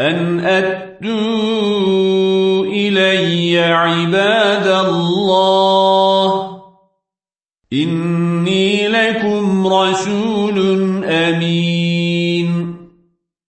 أن أدوا إلي عباد الله إني لكم رسول أمين